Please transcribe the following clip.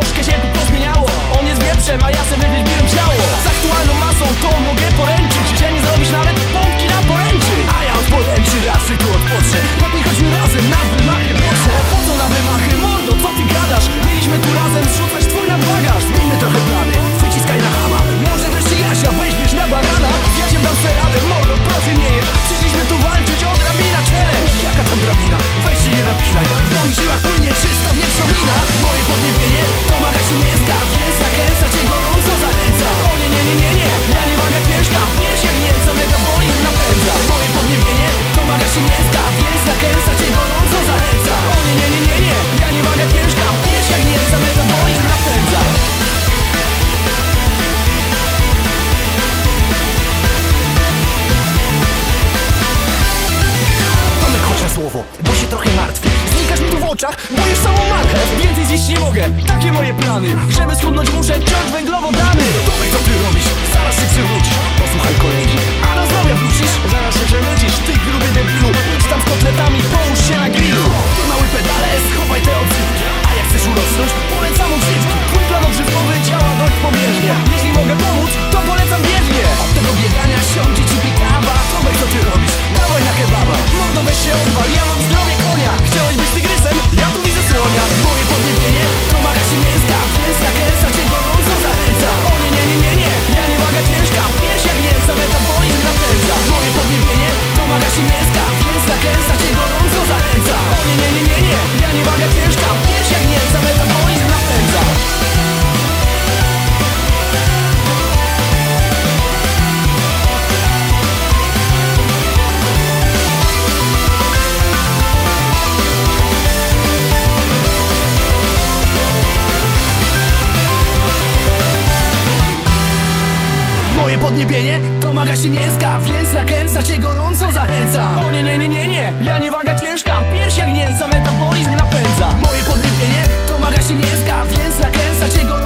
troszkę się tu pozmieniało. On jest wieprzem, a ja sobie wybieram ciało. Z aktualną masą to mogę poręczyć. tarczach Moje samą marchew, więcej zjeść nie mogę. Takie moje plany, żeby schudnąć muszę ciąć węglowodany Tomek, co ty robisz? Zaraz się przywrócisz Posłuchaj kolegi, a na zdrowie wrócisz? Zaraz się przewrócisz, ty gruby debilu Idź tam z kotletami, połóż się na grillu. Ty mały pedale, schowaj te odsypki A jak chcesz urosnąć, polecam odżywki. Twój plan odżywkowy działa dość pobieżnie. Jeśli mogę pomóc, to polecam bieżnie. Od tego biegania siądzie ci pikawa Tomek, co ty robisz? Dawaj na kebaba. Mordo, weź się odwal. Moje podniebienie to maga się mięska Więc nakręca cię gorąco zachęca. O nie, nie, nie, nie, nie, ja nie waga ciężka Pierś jak mięsa, metabolizm napędza. Moje podniebienie to maga się mięska Więc nakręca cię gorąco